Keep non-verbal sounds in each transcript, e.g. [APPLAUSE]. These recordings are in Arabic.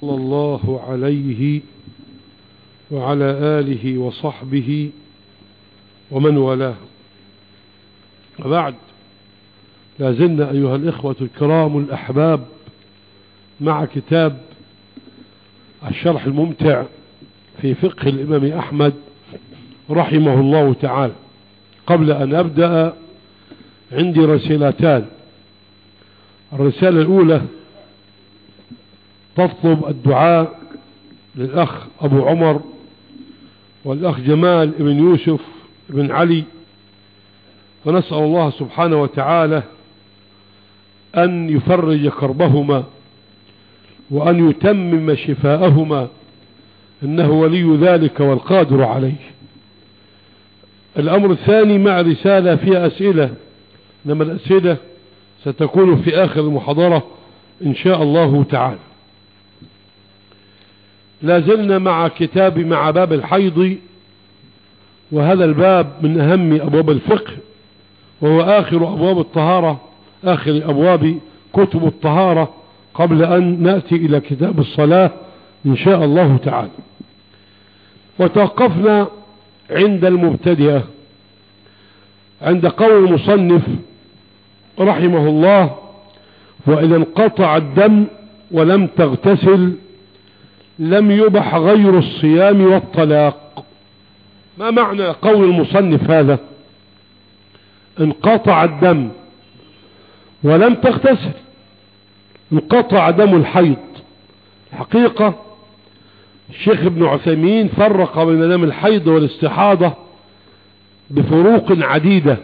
صلى الله عليه وعلى آله وصحبه ومن والاه. وبعد لازلنا أيها الإخوة الكرام الأحباب مع كتاب الشرح الممتع في فقه الإمام أحمد رحمه الله تعالى. قبل أن أبدأ عندي رسالتان. الرسالة الأولى تطلب الدعاء للأخ أبو عمر والأخ جمال بن يوسف بن علي. ونسأل الله سبحانه وتعالى أن يفرج كربهما وأن يتمم شفاءهما إنه ولي ذلك والقادر عليه. الأمر الثاني مع رسالة فيها أسئلة إنما الأسئلة ستكون في آخر المحاضرة إن شاء الله تعالى. لازلنا مع كتاب مع باب الحيض وهذا الباب من أهم أبواب الفقه وهو آخر أبواب الطهارة آخر أبواب كتب الطهارة قبل أن نأتي إلى كتاب الصلاة إن شاء الله تعالى. وتوقفنا عند المبتدئة عند قول المصنف رحمه الله وإذا انقطع الدم ولم تغتسل لم يبح غير الصيام والطلاق. ما معنى قول المصنف هذا؟ انقطع الدم ولم تغتسل. انقطع دم الحيض. الحقيقة الشيخ ابن عثيمين فرق بين دم الحيض والاستحاضة بفروق عديدة.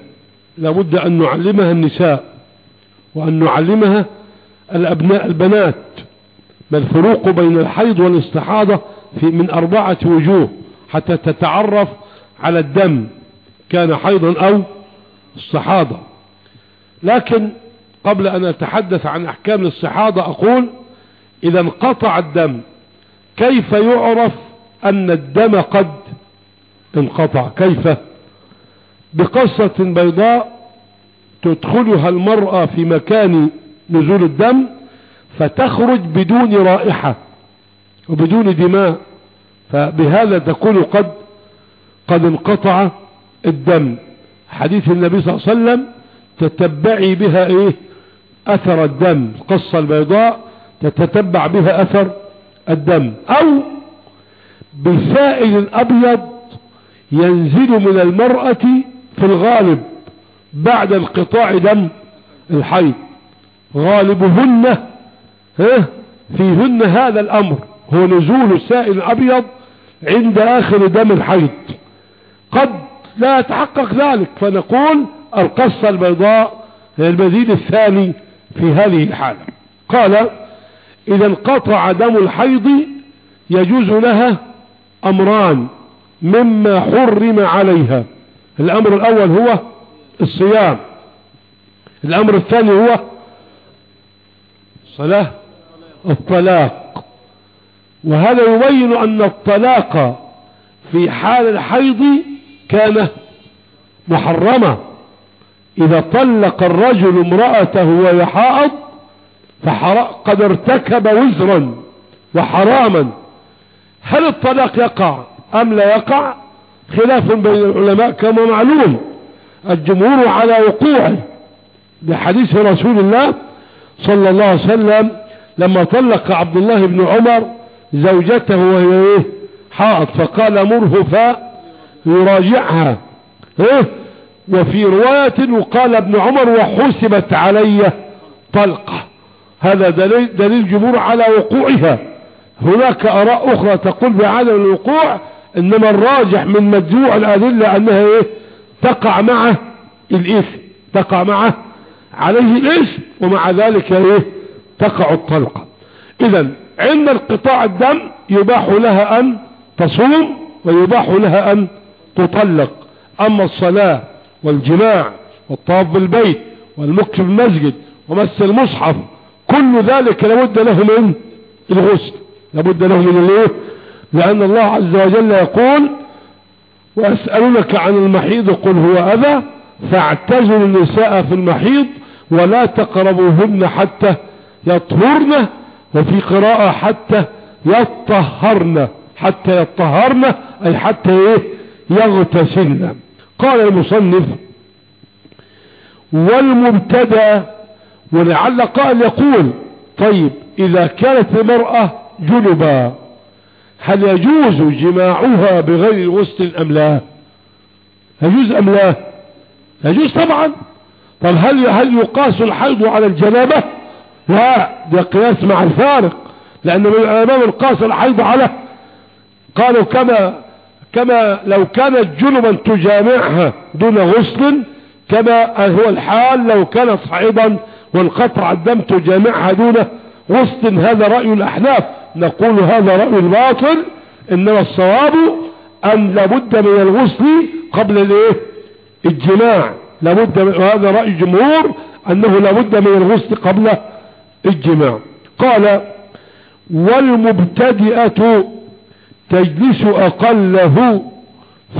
لابد أن نعلمها النساء وأن نعلمها الأبناء البنات. ما الفروق بين الحيض والاستحاضة في من أربعة وجوه حتى تتعرف على الدم كان حيضا أو استحاضة. لكن قبل أن أتحدث عن أحكام الاستحاضة أقول إذا انقطع الدم كيف يعرف أن الدم قد انقطع؟ كيف؟ بقصة بيضاء تدخلها المرأة في مكان نزول الدم فتخرج بدون رائحة وبدون دماء فبهذا تكون قد قد انقطع الدم. حديث النبي صلى الله عليه وسلم تتبعي بها إيه؟ أثر الدم. القصة البيضاء تتتبع بها أثر الدم. أو بسائل أبيض ينزل من المرأة في الغالب بعد انقطاع دم الحيض غالبهن فيهن هذا الأمر. هو نزول السائل الأبيض عند آخر دم الحيض. قد لا يتحقق ذلك فنقول القصة البيضاء هي المزيد الثاني في هذه الحالة. قال إذا انقطع دم الحيض يجوز لها أمران مما حرم عليها. الأمر الأول هو الصيام. الأمر الثاني هو صلاة الطلاق. وهذا يبين أن الطلاق في حال الحيض كان محرمة إذا طلق الرجل امرأته وهي حائض فقد ارتكب وزرا وحراما. هل الطلاق يقع أم لا يقع؟ خلاف بين العلماء كما معلوم. الجمهور على وقوعه. بحديث رسول الله صلى الله عليه وسلم لما طلق عبد الله بن عمر زوجته وهي إيه؟ حائض فقال مره فيراجعها إيه؟ وفي رواية وقال ابن عمر وحسبت علي طلقة. هذا دليل, دليل جمهور على وقوعها. هناك آراء أخرى تقول بعدم الوقوع إنما الراجح من مجموع الأدلة أنها إيه؟ تقع معه الإثم تقع معه عليه الإثم ومع ذلك إيه؟ تقع الطلقة إذا عند انقطاع الدم يباح لها أن تصوم ويباح لها أن تطلق. أما الصلاة والجماع والطواف بالبيت والمكس في المسجد ومس المصحف كل ذلك لابد له من الغسل لابد له من الإيه؟ لأن الله عز وجل يقول وأسألونك عن المحيض قل هو أذى فاعتزلوا النساء في المحيض ولا تقربوهن حتى يطهرن وفي قراءة حتى يطهرن حتى يطهرن أي حتى إيه؟ يغتسلن. قال المصنف والمبتدأ ولعل قائل يقول طيب إذا كانت المرأة جنبا هل يجوز جماعها بغير غسل أم لا؟ يجوز أم لا؟ يجوز طبعا. طب هل هل يقاس الحيض على الجنابة؟ لا ده قياس مع الفارق لأن من الإمام القاس الحيض على قالوا كما كما لو كانت جنبا تجامعها دون غسل كما هو الحال لو كانت صعيدا وانقطع الدم تجامعها دون غسل. هذا رأي الأحناف. نقول هذا رأي الباطل. إنما الصواب أن لابد من الغسل قبل الإيه؟ الجماع. لابد من هذا رأي الجمهور أنه لابد من الغسل قبل الجماع قال والمبتدئة تجلس أقله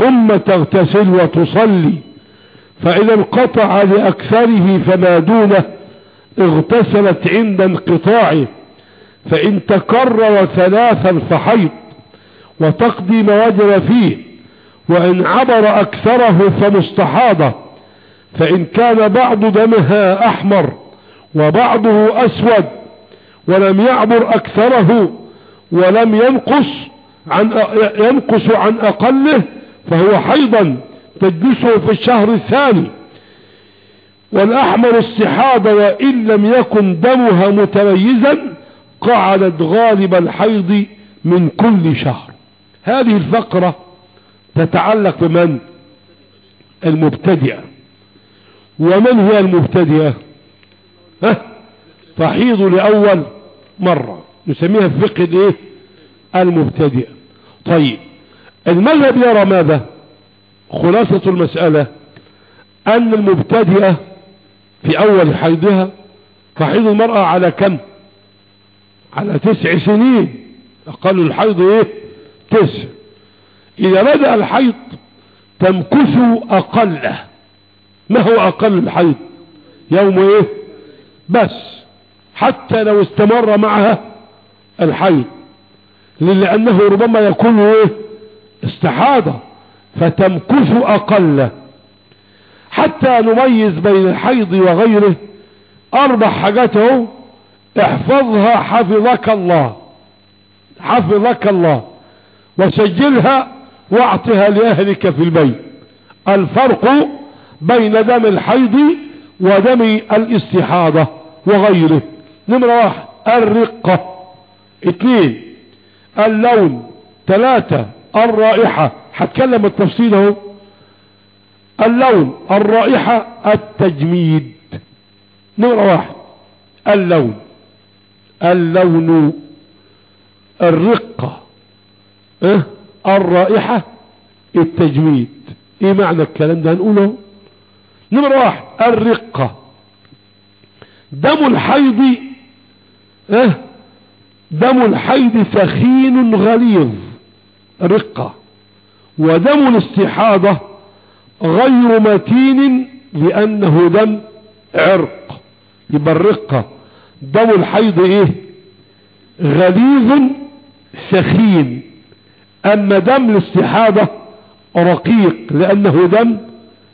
ثم تغتسل وتصلي فإذا انقطع لأكثره فما دونه اغتسلت عند انقطاعه فإن تكرر ثلاثا فحيض وتقضي ما وجب فيه وإن عبر أكثره فمستحاضة فإن كان بعض دمها أحمر وبعضه أسود ولم يعبر أكثره ولم ينقص عن ينقص عن أقله فهو حيضا تجلسه في الشهر الثاني. والأحمر استحاضة وإن لم يكن دمها متميزا قعدت غالب الحيض من كل شهر. هذه الفقرة تتعلق بمن؟ المبتدئة. ومن هي المبتدئة؟ ها؟ تحيض لأول مرة. نسميها في فقه الايه المبتدئة. طيب المذهب يرى ماذا؟ خلاصة المسألة أن المبتدئة في أول حيضها تحيض المرأة على كم؟ على تسع سنين. أقل الحيض إيه؟ تسع. إذا بدأ الحيض تمكث أقله. ما هو أقل الحيض؟ يوم إيه؟ بس حتى لو استمر معها الحيض لأنه ربما يكون إيه؟ استحاضة فتمكث أقل. حتى نميز بين الحيض وغيره أربع حاجات أهو. احفظها حفظك الله حفظك الله وسجلها واعطها لأهلك في البيت. الفرق بين دم الحيض ودم الاستحاضة وغيره. نمرة واحد الرقة. اثنين اللون. ثلاثة الرائحة. هتكلم التفصيل اهو. اللون الرائحة التجميد. نمرة واحد اللون. اللون الرقة. آه الرائحة التجميد. إيه معنى الكلام ده هنقوله؟ نمرة واحد الرقة. دم الحيض آه دم الحيض ثخين غليظ رقة. ودم الاستحاضة غير متين لأنه دم عرق. يبقى الرقة. دم الحيض إيه؟ غليظ سخين. أما دم الاستحاضة رقيق لأنه دم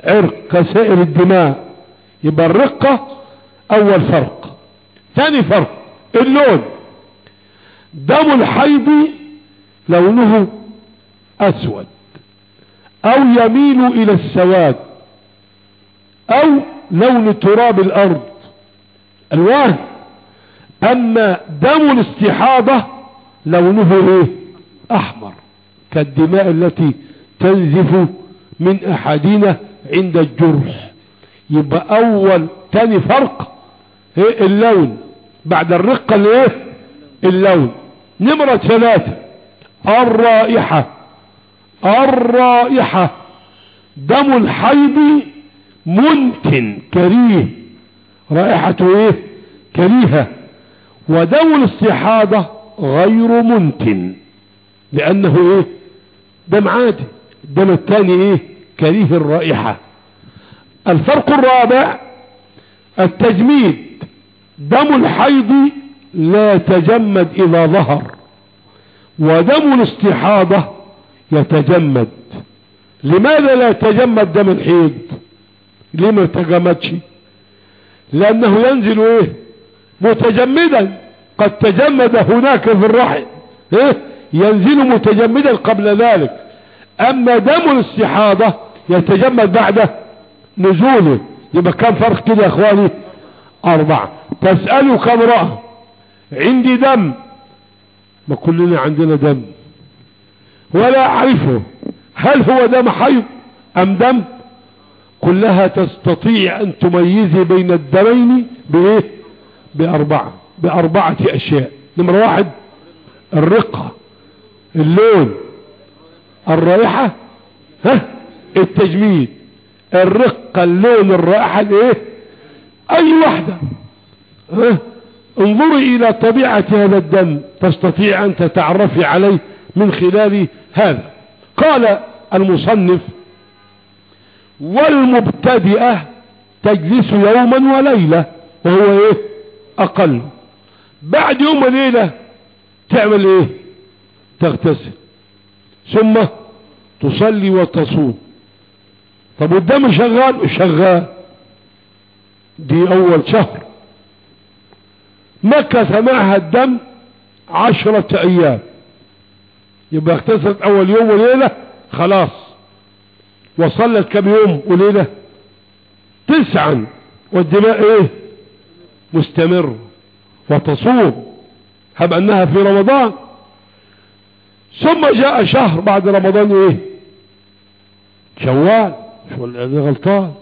عرق كسائر الدماء يبقى الرقة أول فرق. ثاني فرق اللون. دم الحيض لونه أسود أو يميل إلى السواد أو لون تراب الأرض. ألوان. أما دم الاستحاضة لونه إيه؟ أحمر كالدماء التي تنزف من أحدنا عند الجرح. يبقى أول تاني فرق إيه اللون. بعد الرقة الايه اللون. نمرة ثلاثة. الرائحة. الرائحة. دم الحيض منتن كريه. رائحته إيه؟ كريهة. ودم الاستحاضة غير منتن لأنه إيه؟ دم عادي. الدم الثاني إيه؟ كريه الرائحة. الفرق الرابع التجميد. دم الحيض لا تجمد إذا ظهر ودم الاستحاضة يتجمد. لماذا لا يتجمد دم الحيض؟ ليه ما يتجمدش لأنه ينزل إيه؟ متجمدا. قد تجمد هناك في الرحم. إيه؟ ينزل متجمدا قبل ذلك. أما دم الاستحاضة يتجمد بعد نزوله. يبقى كم فرق كده يا إخواني؟ أربعة. تسألوا كم رأى؟ عندي دم. ما كلنا عندنا دم. ولا أعرفه. هل هو دم حيض أم دم؟ كلها تستطيع أن تميزي بين الدمين بإيه؟ بأربعة. بأربعة أشياء. نمرة واحد الرقة اللون الرائحة. ها؟ التجميد الرقة اللون الرائحة الإيه؟ أي واحدة. ها؟ انظري إلى طبيعة هذا الدم تستطيع أن تتعرفي عليه من خلال هذا. قال المصنف والمبتدئة تجلس يوما وليلة وهو إيه؟ أقل. بعد يوم وليلة تعمل إيه؟ تغتسل. ثم تصلي وتصوم. طب والدم شغال؟ شغال. دي أول شهر. مكث معها الدم عشرة أيام. يبقى اغتسلت أول يوم وليلة خلاص. وصلت كم يوم وليلة؟ تسعا. والدماء إيه؟ مستمر. وتصوم. هب أنها في رمضان. ثم جاء شهر بعد رمضان إيه؟ شوال. شو اللي غلطان.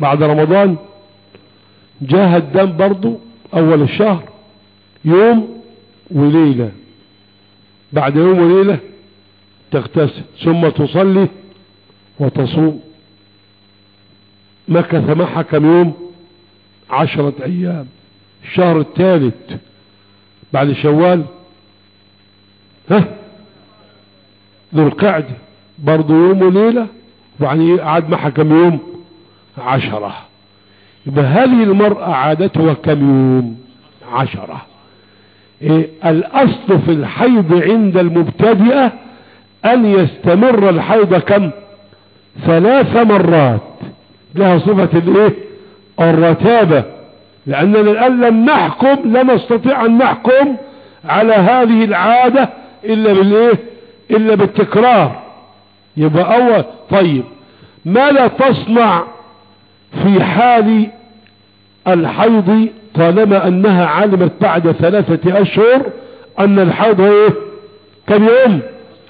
بعد رمضان جاء الدم برضو أول الشهر يوم وليلة. بعد يوم وليلة تغتسل ثم تصلي وتصوم. مكث معها كم يوم؟ عشرة أيام. الشهر الثالث بعد شوال ها؟ ذو القعدة. برضو يوم وليلة وبعدين قعد معها كم يوم؟ عشرة. يبقى هذه المرأة عادتها كم يوم؟ عشرة. إيه الأصل في الحيض عند المبتدئة أن يستمر الحيض كم؟ ثلاث مرات. لها صفة الإيه؟ الرتابة. لأننا الآن لم نحكم لا نستطيع أن نحكم على هذه العادة إلا بالإيه؟ إلا بالتكرار. يبقى أول طيب ماذا تصنع في حال الحيض طالما أنها علمت بعد ثلاثة أشهر أن الحيض إيه؟ كم يوم؟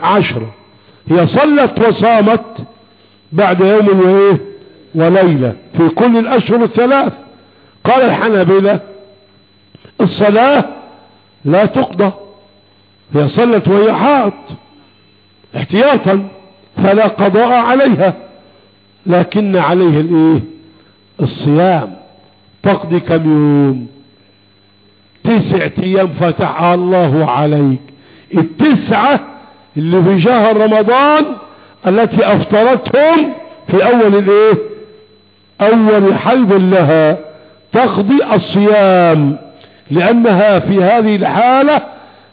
عشرة هي صلت وصامت بعد يوم وإيه؟ وليلة. في كل الأشهر الثلاث. قال الحنابلة الصلاة لا تقضى. هي صلت وهي حاط احتياطا. فلا قضاء عليها لكن عليه الإيه؟ الصيام. تقضي كم يوم؟ تسعة أيام فتح الله عليك. التسعة اللي في شهر رمضان التي أفطرتهم في أول الإيه؟ أول حيض لها. تقضي الصيام لأنها في هذه الحالة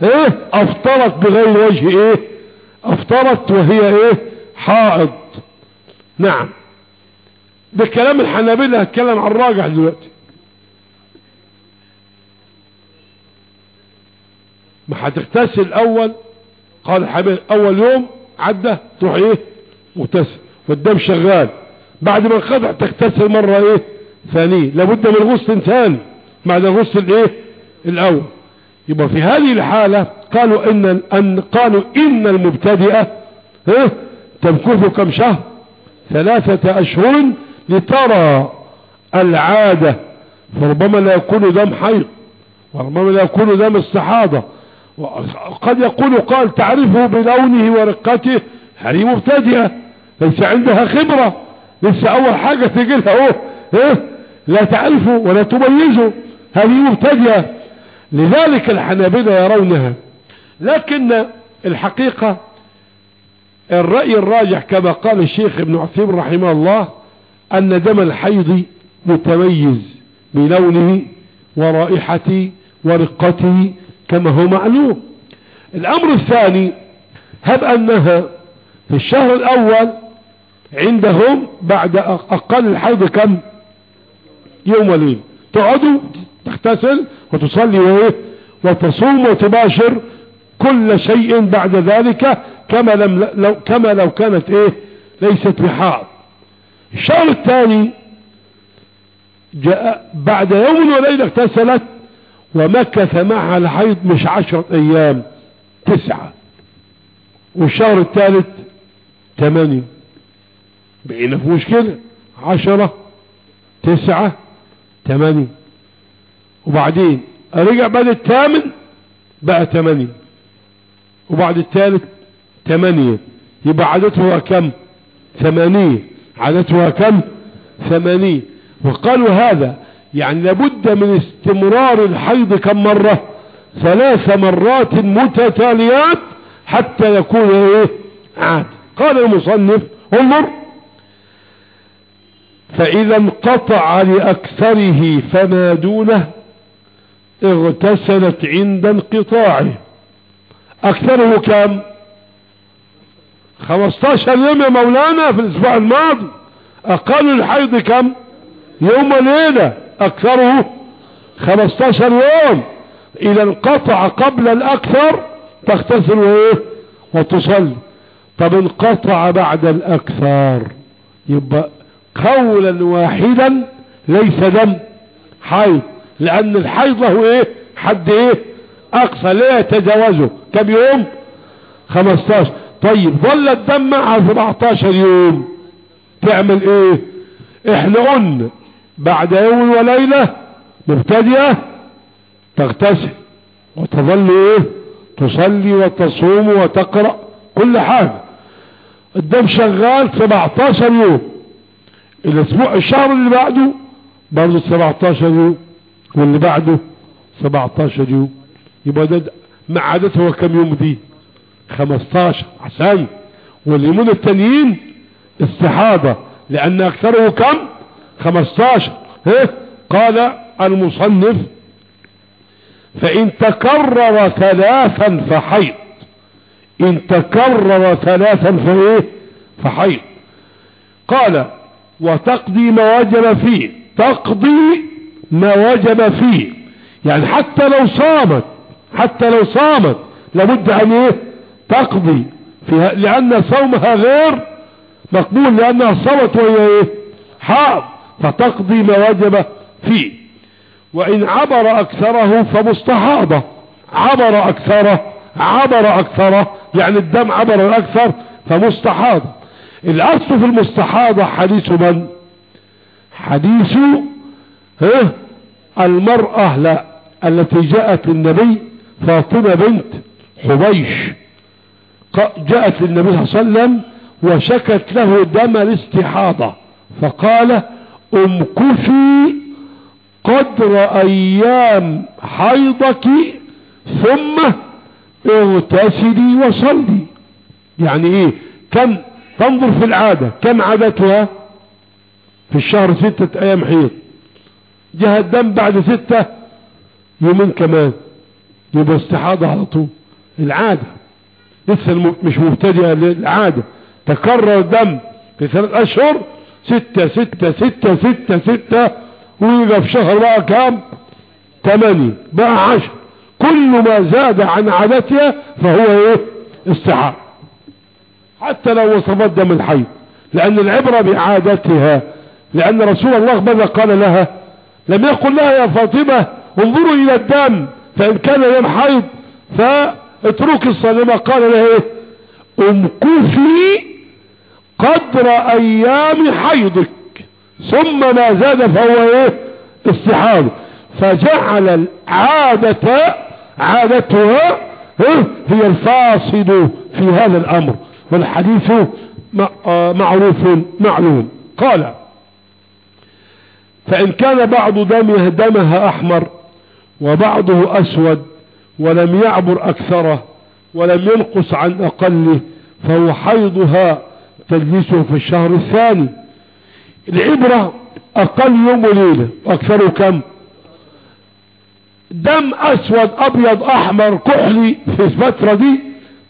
إيه؟ أفطرت بغير وجه إيه؟ أفطرت وهي إيه؟ حائض. نعم. ده كلام الحنابلة هتكلم عن الراجح دلوقتي. ما هتغتسل الأول قال الحبيب أول يوم عدى تروح إيه؟ مغتسل والدم شغال. بعد ما انقطع تغتسل مرة إيه؟ ثانية. لابد من غسل ثاني بعد الغسل الايه الأول. يبقى في هذه الحالة قالوا إن, أن قالوا إن المبتدئة ها تمكث كم شهر؟ ثلاثة أشهر لترى العادة فربما لا يكون دم حيض وربما لا يكون دم استحاضة قد يقول قال تعرفه بلونه ورقته هذه مبتدئة ليس عندها خبرة لسه أول حاجة تجي لها اهو إيه؟ لا تعرفه ولا تميزه هذه مبتدئة. لذلك الحنابلة يرونها لكن الحقيقة الرأي الراجح كما قال الشيخ ابن عثيم رحمه الله أن دم الحيض متميز بلونه ورائحته ورقته كما هو معلوم. الأمر الثاني هب انها في الشهر الأول عندهم بعد أقل الحيض كم؟ يوم وليل. تقعدوا تغتسل وتصلي وتصوم وتباشر كل شيء بعد ذلك كما لم لو كما لو كانت إيه ليست بحار الشهر الثاني جاء بعد يوم وليلة اغتسلت ومكث معها الحيض مش عشرة أيام تسعة. والشهر الثالث ثمانية. بقينا في مشكلة عشرة تسعة ثمانية. وبعدين رجع بعد الثامن بقى ثمانية. وبعد الثالث ثمانية. يبقى عددها كم؟ ثمانية. عددها كم؟ ثمانية. وقالوا هذا يعني لابد من استمرار الحيض كم مرة؟ ثلاث مرات متتاليات حتى يكون إيه؟ عاد. قال المصنف انظر. فإذا انقطع لأكثره فما دونه اغتسلت عند انقطاعه. أكثره كم؟ 15 يوم يا مولانا في الأسبوع الماضي. أقل الحيض كم؟ يوم وليلة أكثره 15 يوم. إذا انقطع قبل الأكثر تغتسل وإيه وتصلي. طب انقطع بعد الأكثر. يبقى قولا واحدا ليس دم حيض. لأن الحيض له إيه؟ حد إيه؟ أقصى لا يتجاوزه. كم يوم؟ 15 طيب ظل الدم معها 17 يوم. تعمل إيه؟ إحنا قلنا بعد يوم وليلة مبتدئة تغتسل وتظل إيه؟ تصلي وتصوم وتقرأ كل حاجة. الدم شغال 17 يوم. الأسبوع الشهر اللي بعده برضه 17 يوم. واللي بعده 17 يوم. يبقى ده مع عادته كم يوم دي؟ 15 عشان واليومين التانيين استحاضة لأن أكثره كم؟ 15 ها؟ قال المصنف فإن تكرر ثلاثا فحيض. إن تكرر ثلاثا فإيه؟ فحيض. قال وتقضي ما وجب فيه. تقضي ما وجب فيه. يعني حتى لو صامت حتى لو صامت لابد أن إيه؟ تقضي فيها لأن صومها غير مقبول لأنها صمت وهي إيه؟ حاض فتقضي ما وجب فيه. وإن عبر أكثره فمستحاضة. عبر أكثره عبر أكثره يعني الدم عبر الأكثر فمستحاضة. الأصل في المستحاضة حديث من؟ حديث ها المرأة لا التي جاءت النبي فاطمة بنت حبيش. جاءت للنبي صلى الله عليه وسلم وشكت له دم الاستحاضة فقال امكثي قدر أيام حيضك ثم اغتسلي وصلي. يعني إيه؟ كم؟ تنظر في العادة كم عادتها؟ في الشهر ستة أيام حيض. جاء الدم بعد ستة يومين كمان يبقى استحاضة على طول. العادة. لسه مش مبتدئة العادة تكرر دم في ثلاث أشهر ستة ستة ستة ستة ستة ويبقى في شهر بقى كام؟ ثمانية بقى عشر. كل ما زاد عن عادتها فهو إيه؟ استحاضة حتى لو وصفت دم الحي. لأن العبرة بعادتها لأن رسول الله ماذا قال لها؟ لم يقل لها يا فاطمة انظروا إلى الدم فإن كان يوم حيض فاترك الصلاة قال لها إيه؟ امكثي قدر أيام حيضك. ثم ما زاد فهو إيه؟ استحاض. فجعل العادة عادتها هي الفاصل في هذا الأمر. والحديث معروف معلوم. قال فإن كان بعض دمها دمها أحمر وبعضه أسود ولم يعبر أكثره ولم ينقص عن أقله فهو حيضها تجلسه في الشهر الثاني. العبرة أقل يوم وليلة وأكثره كم؟ دم أسود أبيض أحمر كحلي في الفترة دي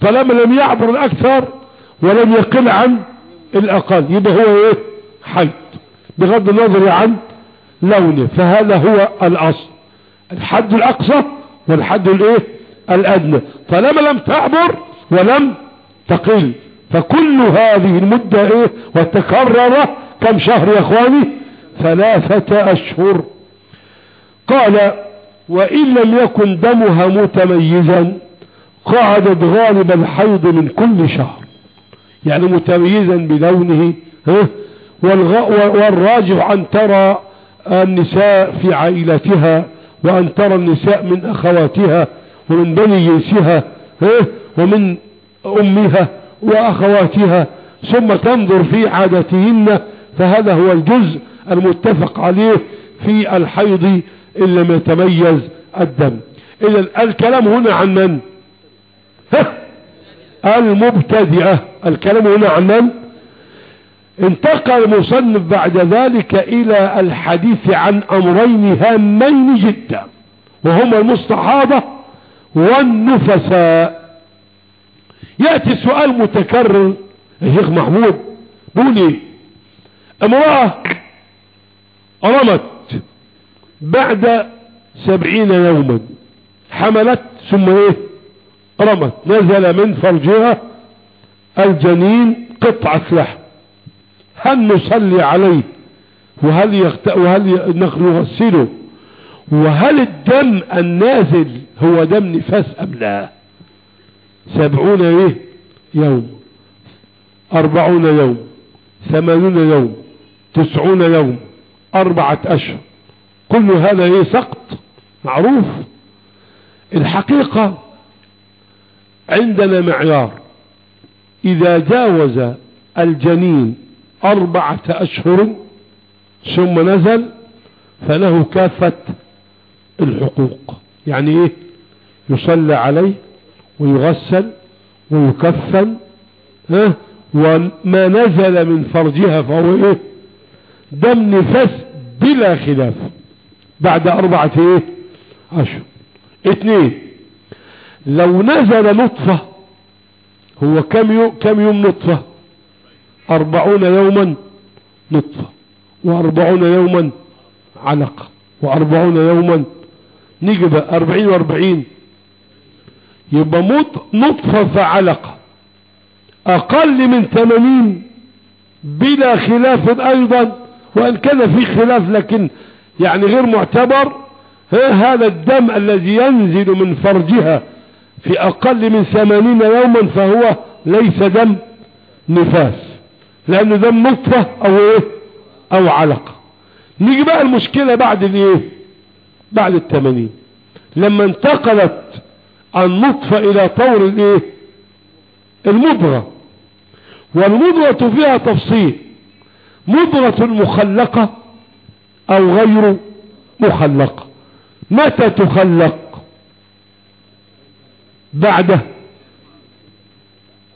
طالما لم يعبر الأكثر ولم يقل عن الأقل. يبقى هو إيه؟ حيض بغض النظر عن لونه فهذا هو الأصل. الحد الأقصى والحد الايه؟ الأدنى. طالما لم تعبر ولم تقل. فكل هذه المدة إيه؟ وتكرر كم شهر يا اخواني؟ ثلاثة أشهر. قال وإن لم يكن دمها متميزا قعدت غالب الحيض من كل شهر. يعني متميزا بلونه ها؟ والراجح أن ترى النساء في عائلتها وأن ترى النساء من أخواتها ومن بني جنسها ومن أمها وأخواتها ثم تنظر في عادتهن فهذا هو الجزء المتفق عليه في الحيض إن لم يتميز الدم. إذا الكلام هنا عن من؟ المبتدئة. الكلام هنا عن من؟ انتقل المصنف بعد ذلك إلى الحديث عن أمرين هامين جدا وهما المستحاضة والنفساء. يأتي سؤال متكرر يا شيخ محمود بيقول إيه امرأة رمت بعد سبعين يوما حملت ثم إيه؟ رمت. نزل من فرجها الجنين قطعة لحم هل نصلي عليه وهل يخت... وهل نغسله. وهل الدم النازل هو دم نفاس أم لا؟ سبعون إيه؟ يوم. أربعون يوم. ثمانون يوم. تسعون يوم. أربعة أشهر. كل هذا إيه؟ سقط. معروف. الحقيقة عندنا معيار. إذا جاوز الجنين أربعة أشهر ثم نزل فله كافة الحقوق. يعني إيه؟ يصلى عليه ويغسل ويكفن ها؟ وما نزل من فرجها فهو إيه؟ دم نفس بلا خلاف بعد أربعة إيه؟ أشهر. اثنين لو نزل نطفة هو كم يوم, كم يوم نطفة؟ أربعون يوما نطفة وأربعون يوما علقة وأربعون يوما نجب أربعين وأربعين يبقى نطفة فعلقة أقل من ثمانين بلا خلاف أيضا وإن كان في خلاف لكن يعني غير معتبر هذا الدم الذي ينزل من فرجها في أقل من ثمانين يوما فهو ليس دم نفاس. لأنه دم نطفة أو إيه؟ أو علقة. نيجي بقى المشكلة بعد الإيه؟ بعد الثمانين لما انتقلت النطفة إلى طور الإيه؟ المضغة والمضغة فيها تفصيل. مضغة مخلقة أو غير مخلقة. متى تخلق؟ بعد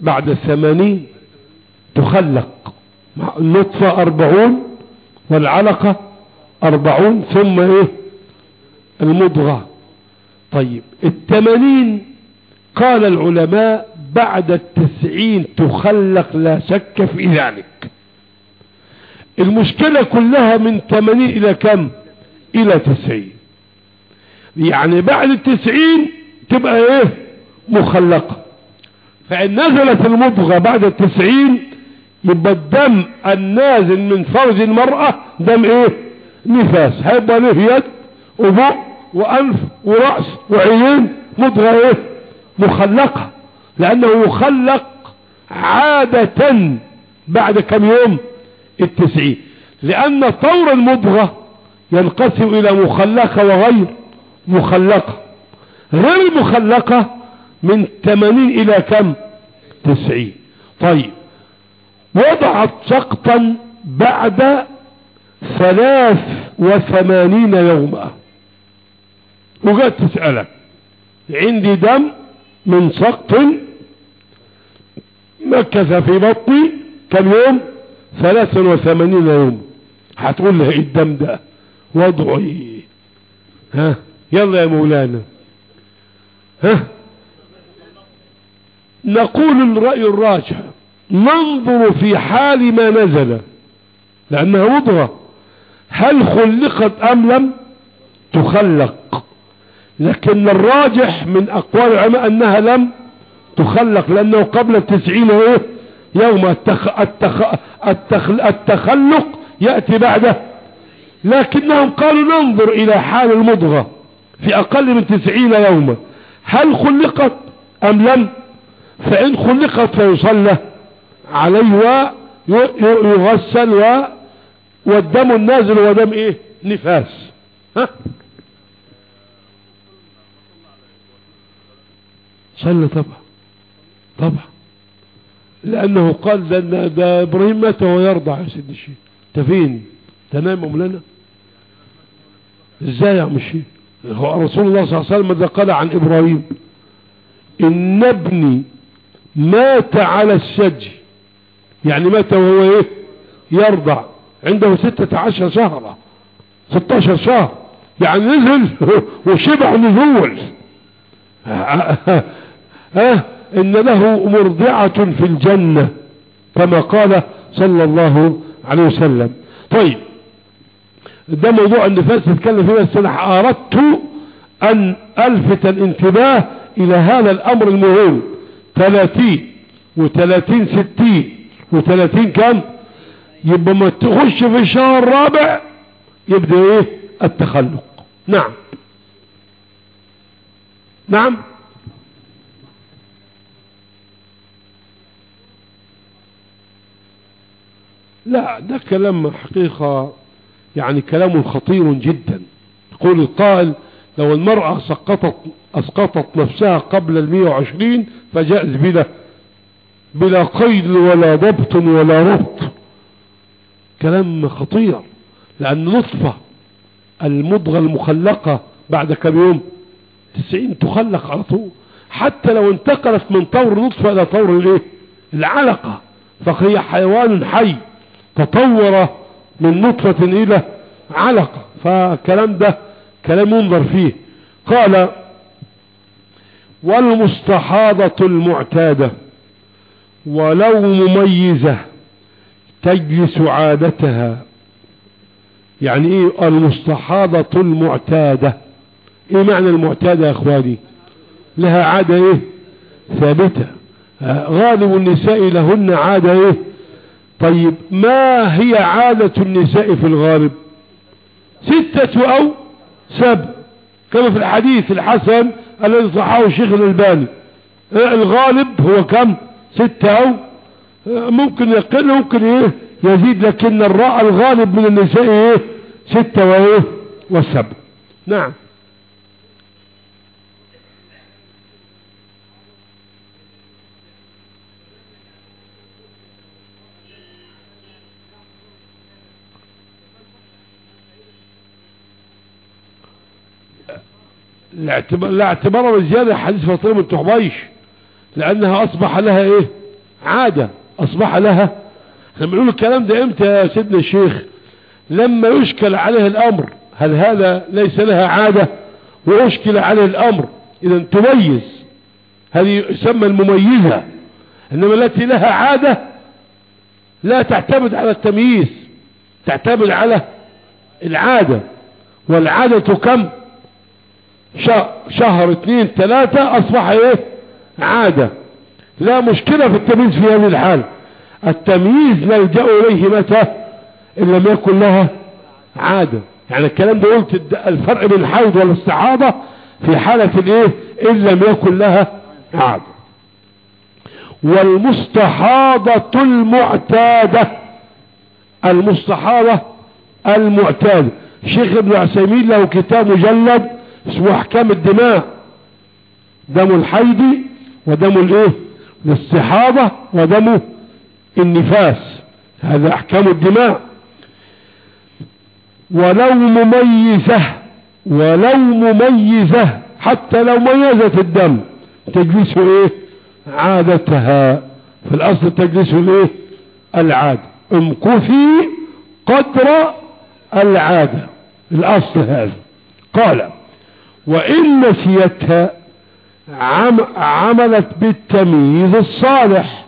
بعد الثمانين. تخلق النطفة أربعون والعلقة أربعون ثم إيه؟ المضغة. طيب الثمانين قال العلماء بعد التسعين تخلق لا شك في ذلك. المشكلة كلها من ثمانين إلى كم؟ إلى تسعين. يعني بعد التسعين تبقى إيه؟ مخلقة. فإن نزلت المضغة بعد التسعين يبقى الدم النازل من فرج المرأة دم إيه؟ نفاس. هيبقى له يد وبق وأنف ورأس وعيين مضغة إيه؟ مخلقة. لأنه يخلق عادة بعد كم يوم؟ التسعين. لأن طور المضغة ينقسم إلى مخلقة وغير مخلقة. غير المخلقة من 80 إلى كم؟ 90 طيب وضعت سقطا بعد ثلاث وثمانين يوما. وقالت تسألك عندي دم من سقط مكث في بطني كم يوم؟ ثلاث وثمانين يوم. هتقول لها إيه الدم ده؟ وضعه إيه ها؟ يلا يا مولانا. ها؟ نقول الرأي الراجح. ننظر في حال ما نزل لأنها مضغة هل خلقت أم لم تخلق؟ لكن الراجح من أقوال العلماء أنها لم تخلق لأنه قبل التسعين إيه يوم التخ... التخ... التخ... التخلق يأتي بعده. لكنهم قالوا ننظر إلى حال المضغة في أقل من تسعين يوما. هل خلقت أم لم؟ فإن خلقت فيصلى. عليه ويغسل و والدم النازل هو دم إيه؟ نفاس. ها؟ صلى طبعا. طبعا. لأنه قال ده, ده إبراهيم مات وهو يرضع يا سيدي الشيخ. أنت فين؟ تنام مولانا إزاي يا عم الشيخ؟ هو رسول الله صلى الله عليه وسلم ماذا قال عن إبراهيم إن ابني مات على السجي يعني مات وهو إيه؟ يرضع عنده ستة عشر شهرا ستاشر شهر. يعني نزل [LAUGHS] وشبع نزول. [LAUGHS] أه؟ إن له مرضعة في الجنة كما قال صلى الله عليه وسلم. طيب. ده موضوع النفاس نتكلم فيه بس أردت أن ألفت الانتباه إلى هذا الأمر المهم. ثلاثين وثلاثين ستين. وثلاثين كم؟ يبقى ما تخش في الشهر الرابع يبدأ إيه؟ التخلق. نعم. نعم. لا ده كلام حقيقة يعني كلام خطير جدا. يقول القائل لو المرأة سقطت أسقطت نفسها قبل المية وعشرين فجائز بلا بلا قيد ولا ضبط ولا ربط. كلام خطير لأن نطفة المضغة المخلقة بعد كم يوم؟ تسعين تخلق على طول. حتى لو انتقلت من طور نطفة إلى طور الايه العلقة. فهي حيوان حي تطور من نطفة إلى علقة. فالكلام ده كلام ينظر فيه. قال والمستحاضة المعتادة. ولو مميزة تجلس عادتها. يعني إيه؟ المستحاضة المعتادة. إيه معنى المعتادة يا أخواني؟ لها عادة إيه؟ ثابتة. غالب النساء لهن عادة إيه؟ طيب ما هي عادة النساء في الغالب؟ ستة أو سبع كما في الحديث الحسن الذي صححه الشيخ الألباني. الغالب هو كم؟ ستة أو ممكن يقل ممكن إيه يزيد لكن الراء الغالب من النساء إيه ستة وايه والسبع نعم. لا اعتبار بزيادة حديث فاطمة بنت حبيش. لأنها أصبح لها إيه؟ عادة. أصبح لها. إحنا بنقول الكلام ده إمتى يا سيدنا الشيخ؟ لما يشكل عليه الأمر هل هذا ليس لها عادة؟ ويشكل عليه الأمر اذا تميز. هذه يسمى المميزة. إنما التي لها عادة لا تعتمد على التمييز تعتمد على العادة. والعادة كم؟ شهر اثنين ثلاثة أصبح إيه؟ عادة. لا مشكلة في التمييز في هذه الحال. التمييز نلجأ إليه متى؟ إن لم يكن لها عادة. يعني الكلام ده قلت الفرق بين الحيض والاستعاضة في حالة الإيه؟ إن لم يكن لها عادة. والمستحاضة المعتادة. المستحاضة المعتادة. شيخ ابن عسيمين له كتاب مجلد اسمه أحكام الدماء. دم الحيض ودم الايه الاستحاضة ودم النفاس. هذا أحكام الدماء. ولو مميزة ولو مميزة حتى لو ميزت الدم تجلس إيه؟ عادتها. في الأصل تجلس الايه العادة. امكثي قدر العادة. الأصل هذا. قال وإن نسيتها عملت بالتمييز الصالح.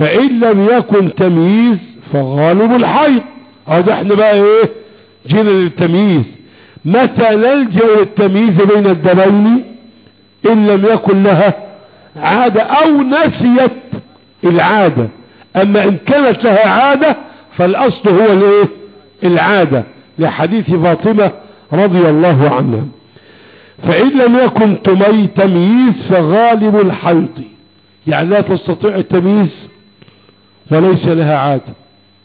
فإن لم يكن تمييز فغالب الحيض هذا إحنا بقى إيه؟ جينا للتمييز. متى نلجأ للتمييز بين الدمين؟ إن لم يكن لها عادة أو نسيت العادة. أما إن كانت لها عادة فالأصل هو الإيه؟ العادة. لحديث فاطمة رضي الله عنها. فإن لم يكن تمي تمييز فغالب الحيض. يعني لا تستطيع التمييز وليس لها عادة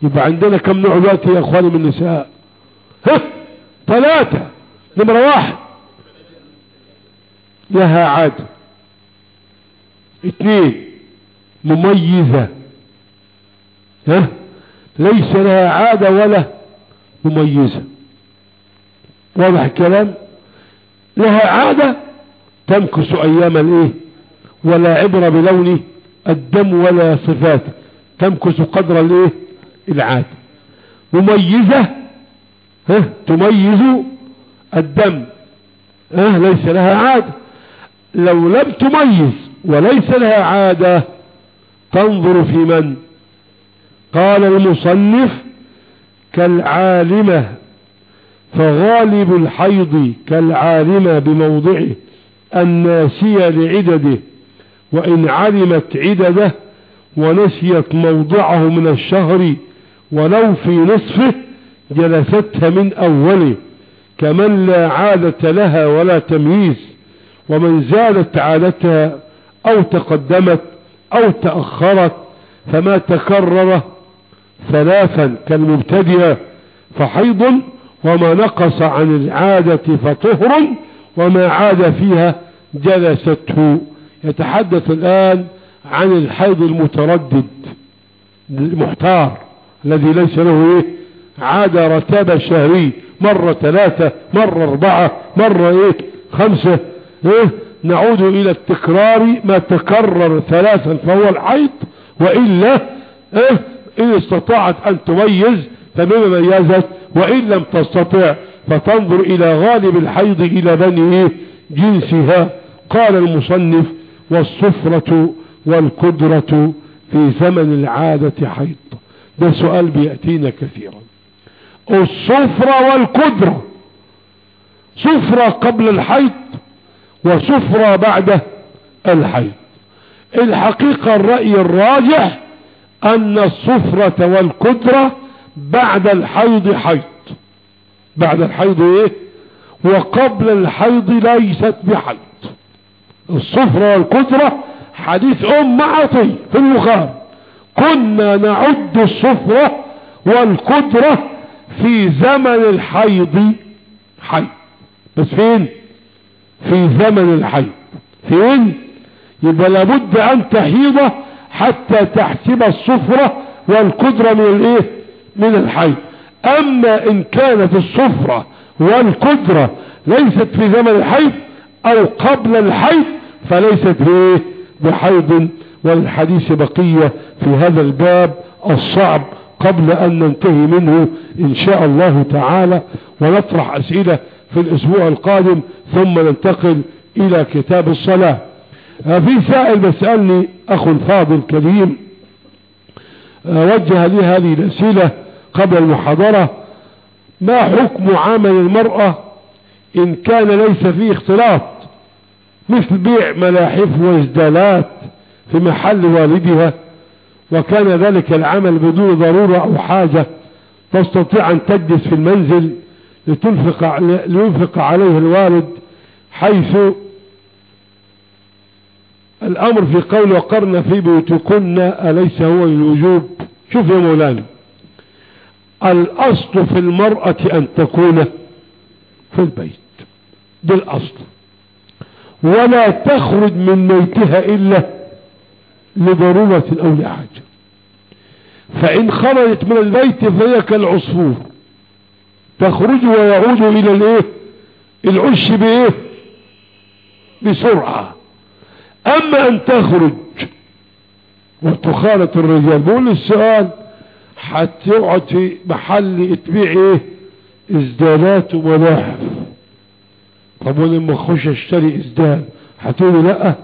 يبقى عندنا كم نوع دلوقتي يا إخواني من النساء؟ ثلاثة. نمرة واحد. لها عادة اثنين. مميزة. ها؟ ليس لها عادة ولا مميزة. واضح الكلام؟ لها عادة تمكث أيام الإيه؟ ولا عبرة بلون الدم ولا صفات. تمكث قدر الإيه؟ العادة مميزة ها؟ تميز الدم. ها؟ ليس لها عادة لو لم تميز وليس لها عادة تنظر في من؟ قال المصنف كالعالمة. فغالب الحيض كالعالمة بموضعه الناسية لعدده وإن علمت عدده ونسيت موضعه من الشهر ولو في نصفه جلستها من أوله كمن لا عادة لها ولا تمييز ومن زادت عادتها أو تقدمت أو تأخرت فما تكرر ثلاثا كالمبتدئة فحيض وما نقص عن العادة فطهر وما عاد فيها جلسته يتحدث الآن عن الحيض المتردد المحتار الذي ليس له إيه؟ عادة رتابة شهري مرة ثلاثة مرة أربعة مرة إيه؟ خمسة. إيه؟ نعود إلى التكرار ما تكرر ثلاثا فهو الحيض وإلا إيه؟ إن استطاعت أن تميز فبما ميزت وإن لم تستطع فتنظر إلى غالب الحيض إلى بني جنسها قال المصنف والصفرة والقدرة في زمن العادة حيض. ده سؤال بيأتينا كثيرا. الصفرة والقدرة صفرة قبل الحيض وصفرة بعد الحيض. الحقيقة الرأي الراجح أن الصفرة والقدرة بعد الحيض حيض. بعد الحيض إيه؟ وقبل الحيض ليست بحيض. الصفرة والقدرة حديث أم عطي في البخاري كنا نعد الصفرة والقدرة في زمن الحيض حيض. بس فين؟ في زمن الحيض. فين؟ يبقى لابد أن تحيض حتى تحسب الصفرة والقدرة من الإيه؟ من الحيض أما إن كانت الصفرة والقدرة ليست في زمن الحيض أو قبل الحيض فليست بحيض والحديث بقية في هذا الباب الصعب قبل أن ننتهي منه إن شاء الله تعالى ونطرح أسئلة في الأسبوع القادم ثم ننتقل إلى كتاب الصلاة. في سائل بسألني أخ فاضل كريم وجه لي هذه الأسئلة قبل المحاضرة ما حكم عمل المرأة إن كان ليس فيه اختلاط؟ مثل بيع ملاحف وازدالات في محل والدها وكان ذلك العمل بدون ضرورة أو حاجة تستطيع أن تجلس في المنزل لتنفق لينفق عليه الوالد حيث الأمر في قول وقرن في بيوتكن أليس هو الوجوب شوف يا مولانا. الاصل في المرأة أن تكون في البيت. ده الأصل. ولا تخرج من بيتها إلا لضرورة أو لحاجة فإن خرجت من البيت فهي كالعصفور. تخرج ويعود إلى الإيه؟ العش بإيه؟ بسرعة. أما أن تخرج وتخالط الرجال بقول السؤال هتقعد في محل تبيع إيه ازدالات وملاحف طب وأنا لما اخش اشتري ازدال هتقولي لا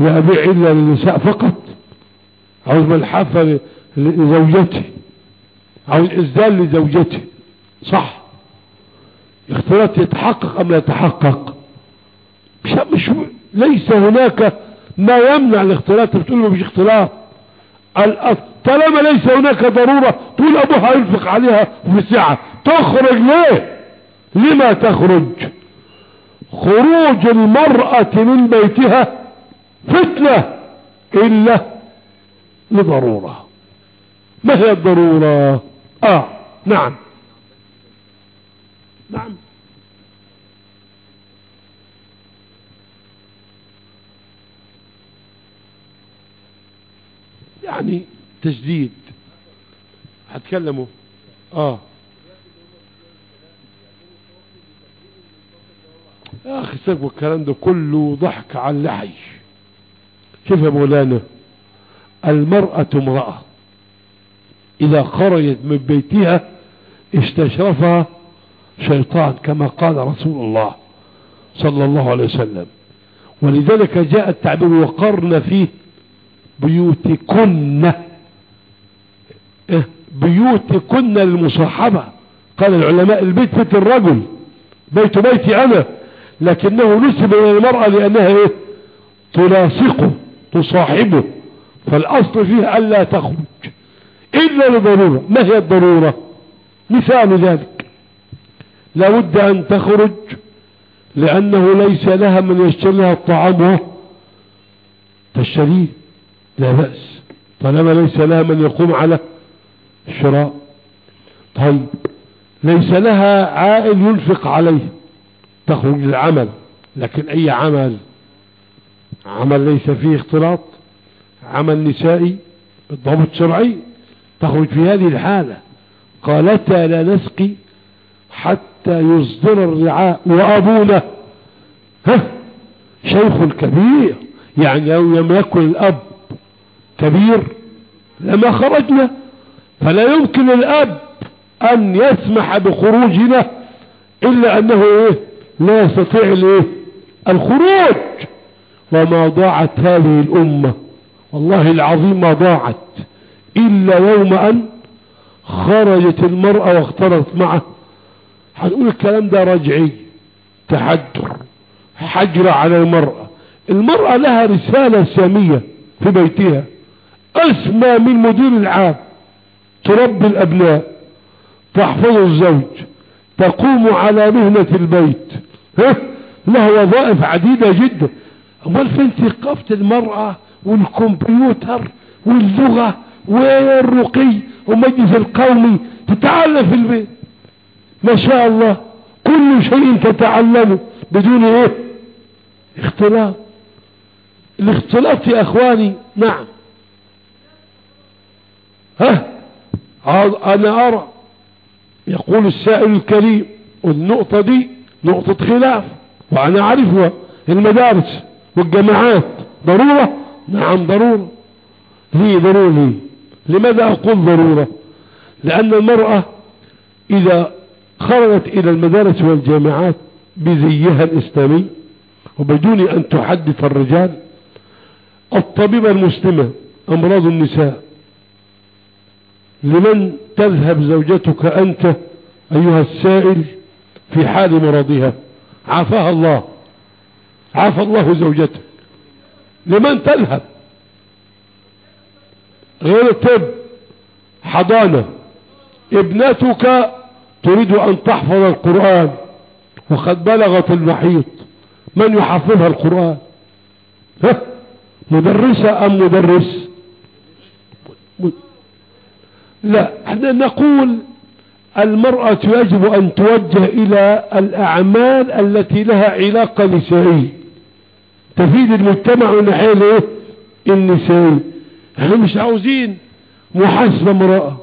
لا ابيع إلا للنساء فقط. عاوز ملحفة لزوجتي. عاوز ازدال لزوجتي. صح. اختلاط يتحقق أم لا يتحقق؟ مش, مش ليس هناك ما يمنع الاختلاط. بتقول له مش اختلاط. طالما ليس هناك ضرورة. تقول ابوها ينفق عليها في ساعة تخرج ليه؟ لما تخرج؟ خروج المرأة من بيتها فتنة إلا لضرورة. ما هي الضرورة؟ آه نعم. نعم. يعني تجديد. هتكلموا. آه. يا أخي سيبوا الكلام ده كله ضحك على اللحي شوف يا مولانا؟ المرأة امرأة. إذا خرجت من بيتها استشرفها شيطان كما قال رسول الله صلى الله عليه وسلم. ولذلك جاء التعبير وقرن فيه بيوتكن. إيه؟ بيوتكن المصاحبة. قال العلماء البيت بيت الرجل. بيت بيتي أنا. لكنه نسب إلى المرأة لأنها إيه؟ تلاصقه تصاحبه. فالأصل فيه الا تخرج. إلا لضرورة. ما هي الضرورة؟ مثال ذلك. لابد أن تخرج. لأنه ليس لها من يشتري لها الطعام تشتريه. لا بأس. طالما ليس لها من يقوم على الشراء. طيب ليس لها عائل ينفق عليه. تخرج للعمل لكن أي عمل؟ عمل ليس فيه اختلاط. عمل نسائي بالضبط شرعي. تخرج في هذه الحالة. قالتا لا نسقي حتى يصدر الرعاء وابونا ها؟ شيخ كبير. يعني لو لم يكن الأب كبير لما خرجنا فلا يمكن الأب أن يسمح بخروجنا إلا أنه إيه؟ لا يستطيع الإيه؟ الخروج. وما ضاعت هذه الأمة والله العظيم ما ضاعت إلا يوم أن خرجت المرأة واختلطت معه. هنقول الكلام ده رجعي تحجر حجر على المرأة. المرأة لها رسالة سامية في بيتها. اسمى من مدير العام تربي الأبناء تحفظ الزوج تقوم على مهنة البيت. ها؟ له وظائف عديدة جدا. امال فين ثقافة المرأة والكمبيوتر واللغة والرقي والمجلس القومي تتعلم في البيت. ما شاء الله كل شيء تتعلمه بدون إيه؟ اختلاط. الاختلاط يا إخواني نعم. ها؟ أنا أرى. يقول السائل الكريم والنقطة دي نقطة خلاف وأنا أعرفها. المدارس والجامعات ضرورة؟ نعم ضرورة. ليه ضرورة ليه لماذا أقول ضرورة؟ لأن المرأة إذا خرجت إلى المدارس والجامعات بزيها الإسلامي وبدون أن تحدث الرجال الطبيبة المسلمة أمراض النساء لمن تذهب زوجتك أنت أيها السائل في حال مرضها. عافاها الله. عافى الله زوجتك. لمن تذهب؟ غير الطب. حضانة. ابنتك تريد أن تحفظ القرآن. وقد بلغت المحيط. من يحفظها القرآن؟ ها؟ مدرسة أم مدرس؟ لا إحنا نقول المرأة يجب أن توجه إلى الأعمال التي لها علاقة نسائية. تفيد المجتمع ونحيل إيه؟ النسائي. إحنا مش عاوزين محاسبة امرأة.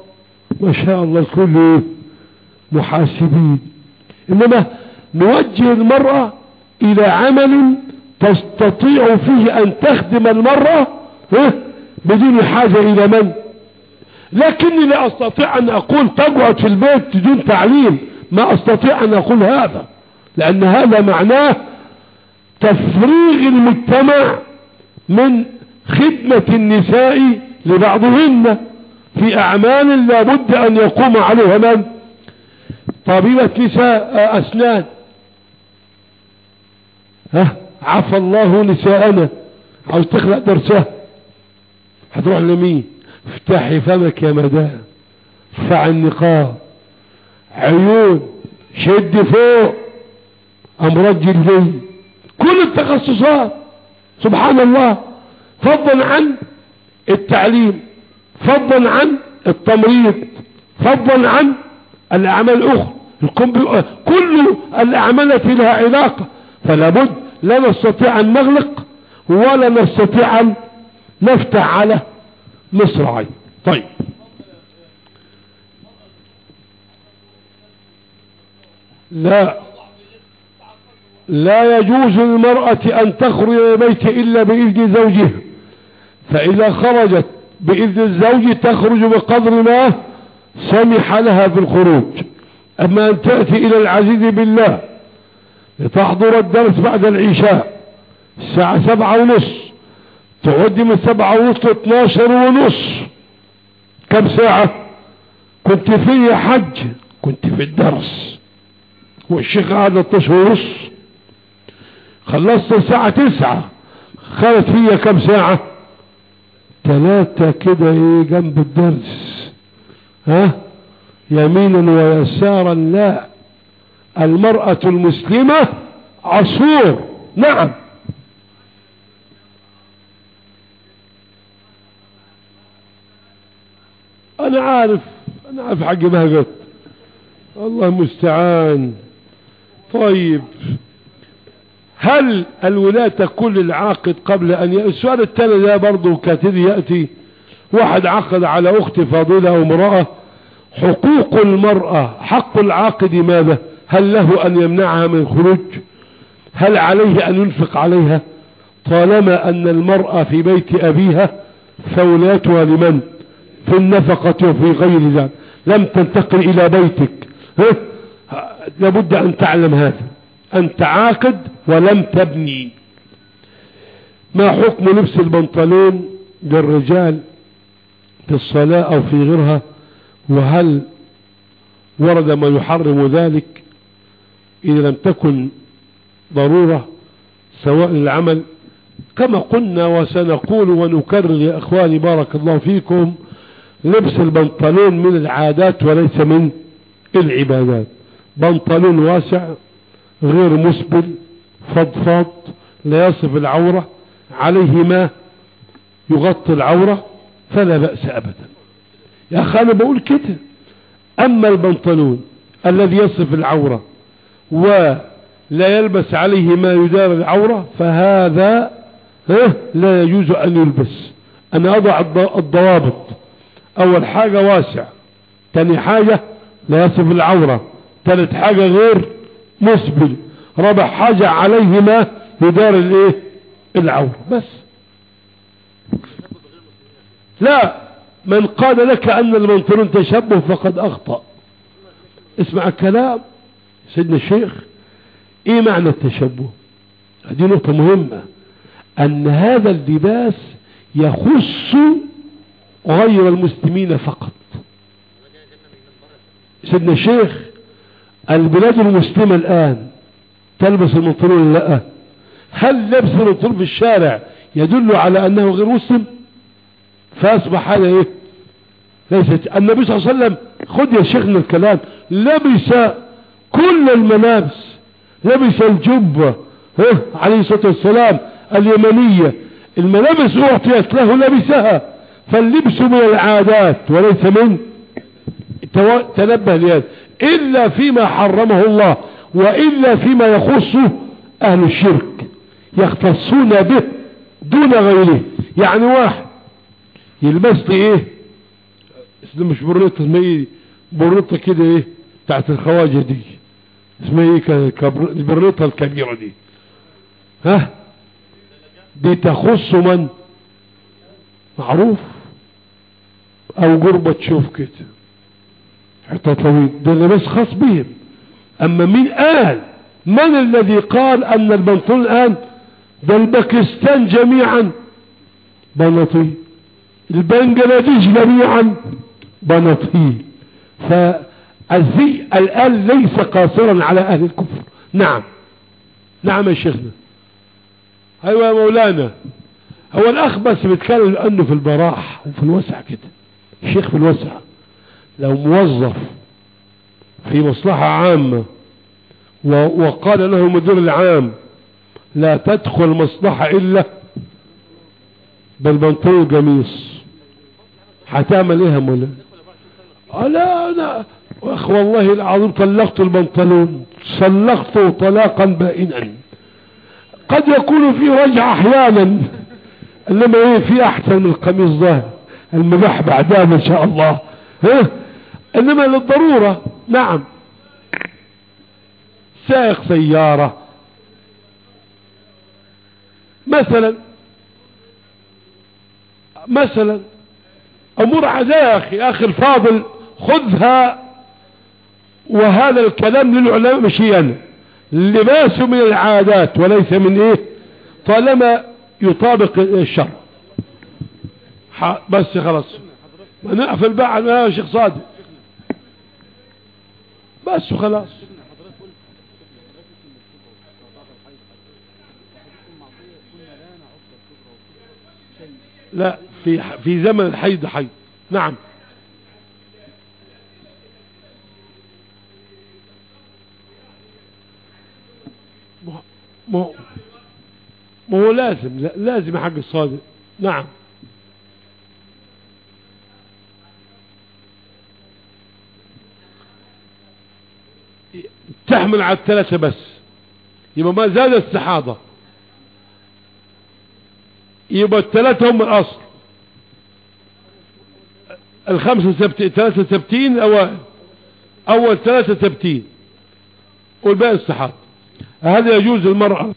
ما شاء الله الكل محاسبين. إنما نوجه المرأة إلى عمل تستطيع فيه أن تخدم المرأة بدون حاجة إلى من؟ لكني لا أستطيع أن أقول تقعد في البيت بدون تعليم. ما أستطيع أن أقول هذا لأن هذا معناه تفريغ المجتمع من خدمة النساء لبعضهن في أعمال لابد أن يقوم عليها. من؟ طبيبة نساء أسنان. ها؟ عفى الله نساءنا. عاوز تخلق درسها هتروح لمين؟ افتحي فمك يا مدام. ارفع النقاب. عيون. شد فوق. امراض جلدية كل التخصصات. سبحان الله. فضلا عن التعليم. فضلا عن التمريض. فضلا عن الأعمال الأخرى. كل الأعمال التي لها علاقة. فلا بد لا نستطيع أن نغلق ولا نستطيع أن نفتح على مصراعي طيب. لا. لا يجوز للمرأة أن تخرج البيت إلا بإذن زوجها. فإذا خرجت بإذن الزوج تخرج بقدر ما سمح لها في الخروج أما أن تأتي إلى العزيز بالله لتحضر الدرس بعد العشاء الساعة سبعة ونص تغدي من سبعة ونص لاثناشر ونص. كم ساعة؟ كنت في حج كنت في الدرس. والشيخ قعد 12 ونص. خلصت الساعة تسعة. خلت فيا كم ساعة؟ ثلاثة كده إيه جنب الدرس. ها؟ يمينا ويسارا لا. المرأة المسلمة عصور. نعم. أنا عارف أنا عارف حق بهجت الله المستعان طيب هل الولاة تكون للعاقد قبل أن ي... السؤال التالي ده برضه كاتب يأتي. واحد عقد على أخت فاضلة أو امرأة حقوق المرأة حق العاقد ماذا؟ هل له أن يمنعها من الخروج هل عليه أن ينفق عليها؟ طالما أن المرأة في بيت أبيها فولاتها لمن؟ في النفقة وفي غير ذلك. لم تنتقل إلى بيتك؟ لابد أن تعلم هذا. أنت عاقد ولم تبني. ما حكم لبس البنطلون للرجال في الصلاة أو في غيرها؟ وهل ورد ما يحرم ذلك إذا لم تكن ضرورة سواء العمل كما قلنا وسنقول ونكرر يا إخواني بارك الله فيكم لبس البنطلون من العادات وليس من العبادات. بنطلون واسع غير مسبل فضفاض لا يصف العورة عليه ما يغطي العورة فلا بأس أبدا. يا أخي أنا بقول كده. أما البنطلون الذي يصف العورة ولا يلبس عليه ما يدار العورة فهذا لا يجوز أن يلبس. أنا أضع الضوابط. أول حاجة واسع تاني حاجة لا يصف العورة ثالث حاجة غير مسبل رابع حاجة عليه ما يدار الإيه؟ العورة بس. لا من قال لك أن المنطلون تشبه فقد أخطأ. اسمع الكلام سيدنا الشيخ. إيه معنى التشبه؟ هذه نقطة مهمة. أن هذا اللباس يخص غير المسلمين فقط. سيدنا الشيخ البلاد المسلمة الآن تلبس المنطلون لأ؟ هل لبس المنطلون في الشارع يدل على أنه غير مسلم؟ فأصبح هذا إيه؟ ليست. النبي صلى الله عليه وسلم خد يا شيخنا الكلام لبس كل الملابس لبس الجبة عليه الصلاة والسلام اليمنية. الملابس أعطيت له لبسها. فاللبس من العادات وليس من تنبه لهذا. إلا فيما حرمه الله وإلا فيما يخص أهل الشرك يختصون به دون غيره. يعني واحد يلبس لي إيه؟ مش برنطة اسمها إيه؟ برنطة كده إيه؟ بتاعت الخواجة دي. اسمها إيه؟ البرنطة الكبيرة دي. ها؟ دي تخص من؟ معروف. أو قربة تشوف كده حتى طويل ده لباس خاص بهم. أما مين قال من الذي قال أن البنطلون الآن ده الباكستان جميعا؟ بناطيل البنجلاديش جميعا؟ بناطيل فالذي الآن ليس قاصرا على أهل الكفر. نعم. نعم يا شيخنا. أيوة يا مولانا. هو الأخ بس بيتكلم لأنه في البراح وفي الوسع كده. الشيخ في الوسع لو موظف في مصلحة عامة وقال له المدير العام لا تدخل مصلحة إلا بالبنطلون القميص هتعمل إيه يا مولانا؟ لا أنا أخ والله العظيم طلقت البنطلون طلقته طلاقا بائنا. قد يكون في رجع أحيانا إنما إيه في أحسن من القميص ده. المباح بعدها ما شاء الله. ها؟ إنما للضرورة نعم. سائق سيارة. مثلا مثلا أمور عزاء يا أخي أخي الفاضل خذها. وهذا الكلام للعلماء مش أنا اللباس من العادات وليس من إيه؟ طالما يطابق الشرع. بس خلاص. نقفل بقى يا شيخ صادق. بس وخلاص. لا في في زمن الحيض حيض. نعم. ما هو لازم لازم حق الصادق. نعم. تحمل على الثلاثة بس. يبقى ما زاد السحاضة يبقى الثلاثة هم الأصل. الخمسة سبتين ثلاثة سبتين أوائل أول ثلاثة سبتين. والباقي الصحاب هذا يجوز المرأة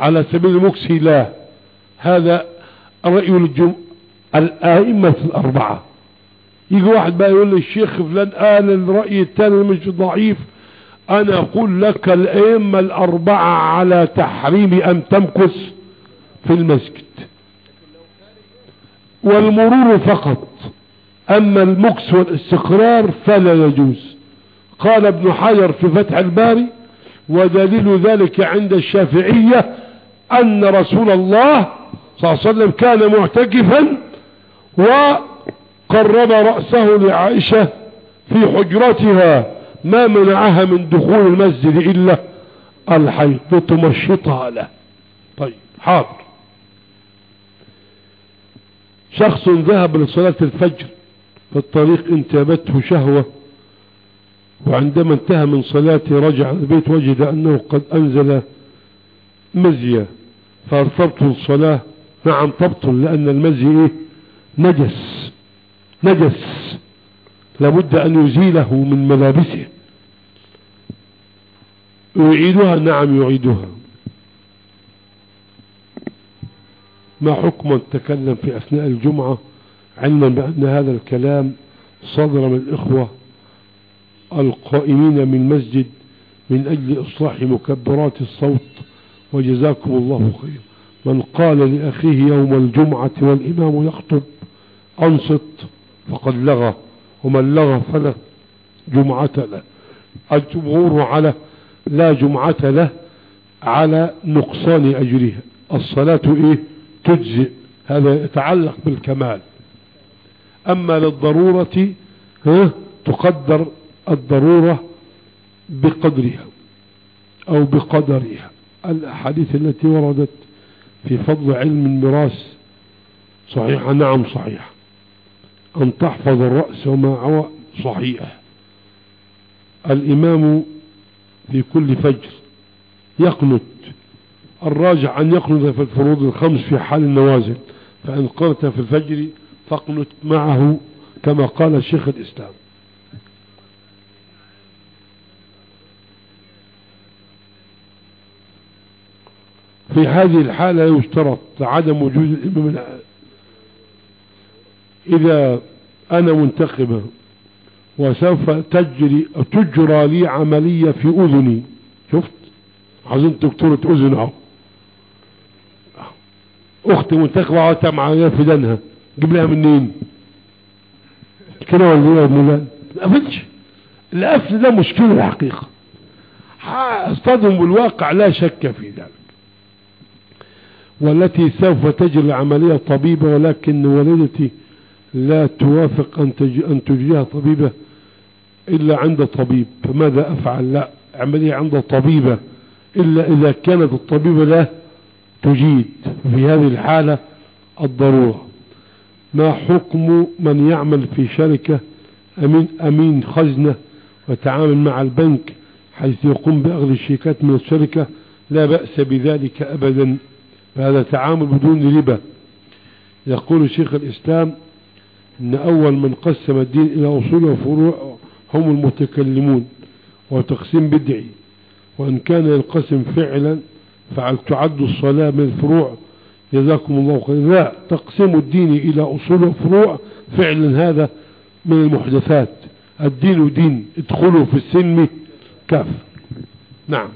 على سبيل المكث لا. هذا رأي الجم... الآئمة الأربعة. يجي واحد بقى يقول لي الشيخ فلان قال الرأي الثاني مش ضعيف. أنا أقول لك الأئمة الأربعة على تحريم أن تمكث في المسجد. والمرور فقط. أما المكث والاستقرار فلا يجوز. قال ابن حجر في فتح الباري ودليل ذلك عند الشافعية أن رسول الله صلى الله عليه وسلم كان معتكفا و قرب رأسه لعائشة في حجرتها ما منعها من دخول المسجد إلا الحيض تمشطها له. طيب حاضر. شخص ذهب لصلاة الفجر في الطريق انتابته شهوة وعندما انتهى من صلاته رجع البيت وجد أنه قد أنزل مزية. فارتبط الصلاة. نعم تبطل لأن المزي إيه؟ نجس. نجس. لابد أن يزيله من ملابسه. يعيدها؟ نعم يعيدها. ما حكم تكلم في أثناء الجمعة علما بأن هذا الكلام صدر من الإخوة القائمين من مسجد من أجل إصلاح مكبرات الصوت وجزاكم الله خير. من قال لأخيه يوم الجمعة والإمام يخطب أنصت فقد لغى ومن لغى فلا جمعة له. الجمهور على لا جمعة له على نقصان أجرها. الصلاة إيه؟ تجزئ. هذا يتعلق بالكمال. أما للضرورة ها؟ تقدر الضرورة بقدرها أو بقدرها. الأحاديث التي وردت في فضل علم الميراث صحيحة؟ نعم صحيحة. أن تحفظ الرأس وما عوى صحيح. الإمام في كل فجر يقنت الراجع أن يقنت في الفروض الخمس في حال النوازل فإن قنت في الفجر فاقنت معه كما قال شيخ الإسلام. في هذه الحالة يشترط عدم وجود الإمام إذا أنا منتخبة وسوف تجري تجرى لي عملية في أذني. شفت؟ عايزين دكتورة أذن أختي منتخبة عاوزة معايا في دنها. جيب لها منين؟ كده ولا يا الله ما القفل ده مشكلة الحقيقة. أصطدم بالواقع لا شك في ذلك. والتي سوف تجري عملية طبيبة ولكن والدتي لا توافق أن, تج... أن تجريها طبيبة إلا عند طبيب فماذا أفعل؟ لا عملية عند طبيبة إلا إذا كانت الطبيبة لا تجيد. في هذه الحالة الضرورة. ما حكم من يعمل في شركة أمين, أمين خزنة وتعامل مع البنك حيث يقوم بأخذ الشيكات من الشركة؟ لا بأس بذلك أبدا. فهذا تعامل بدون ربا. يقول شيخ الإسلام إن أول من قسم الدين إلى أصول وفروع هم المتكلمون وتقسيم بدعي. وإن كان ينقسم فعلا فعل تعد الصلاة من الفروع. جزاكم الله خير لا تقسيم الدين إلى أصول وفروع فعلا هذا من المحدثات. الدين دين ادخلوا في السلم كاف. نعم.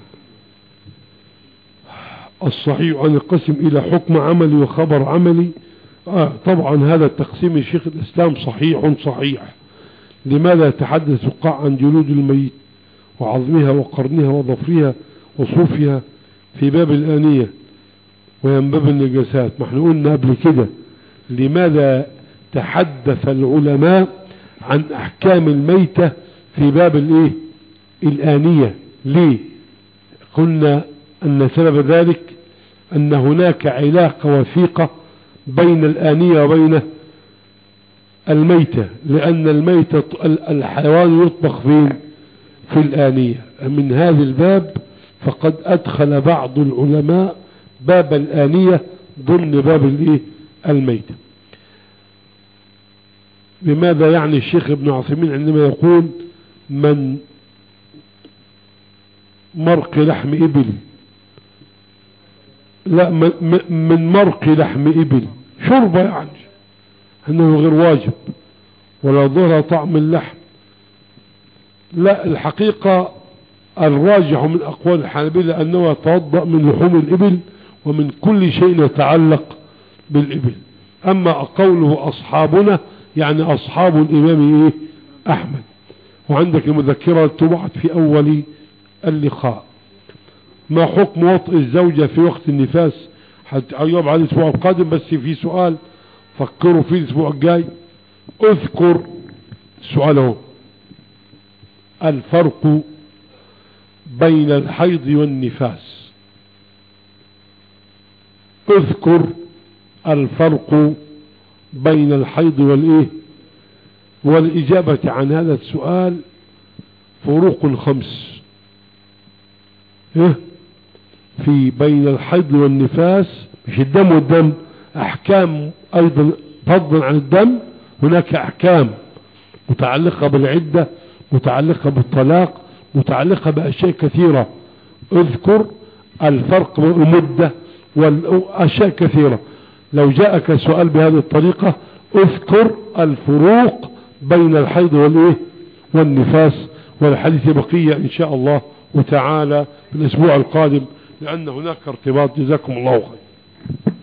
الصحيح أن يقسم إلى حكم عملي وخبر عملي. آه طبعا هذا التقسيم شيخ الإسلام صحيح صحيح. لماذا يتحدث قاع عن جلود الميت وعظمها وقرنها وضفرها وصوفها في باب الآنية وينباب النجاسات؟ ما إحنا قلنا قبل كده لماذا تحدث العلماء عن أحكام الميتة في باب الإيه؟ الآنية؟ ليه؟ قلنا أن سبب ذلك أن هناك علاقة وثيقة بين الآنية وبين الميتة لأن الميتة الحيوان يطبخ فين في الآنية. من هذا الباب فقد أدخل بعض العلماء باب الآنية ضمن باب الميتة لماذا يعني الشيخ ابن عثيمين عندما يقول من مرق لحم إبل لا من مرق لحم إبل شربة يعني أنه غير واجب ولا ظهر طعم اللحم. لا الحقيقة الراجح من أقوال الحنابلة أنه يتوضأ من لحوم الإبل ومن كل شيء يتعلق بالإبل. أما قوله أصحابنا يعني أصحاب الإمام إيه؟ أحمد. وعندك المذكرة تبعت في أول اللقاء. ما حكم وطء الزوجة في وقت النفاس؟ هيجاوب على الأسبوع القادم بس في سؤال فكروا فيه الأسبوع الجاي. اذكر سؤاله الفرق بين الحيض والنفاس. اذكر الفرق بين الحيض والإيه؟ والإجابة عن هذا السؤال فروق خمس إيه في بين الحيض والنفاس مش الدم والدم أحكام أيضا فضلا عن الدم هناك أحكام متعلقة بالعدة متعلقة بالطلاق متعلقة بأشياء كثيرة. اذكر الفرق بين المدة والأشياء كثيرة لو جاءك سؤال بهذه الطريقة اذكر الفروق بين الحيض والإيه؟ والنفاس. والحديث بقية إن شاء الله وتعالى في الأسبوع القادم. لأن هناك ارتباط. جزاكم الله خير.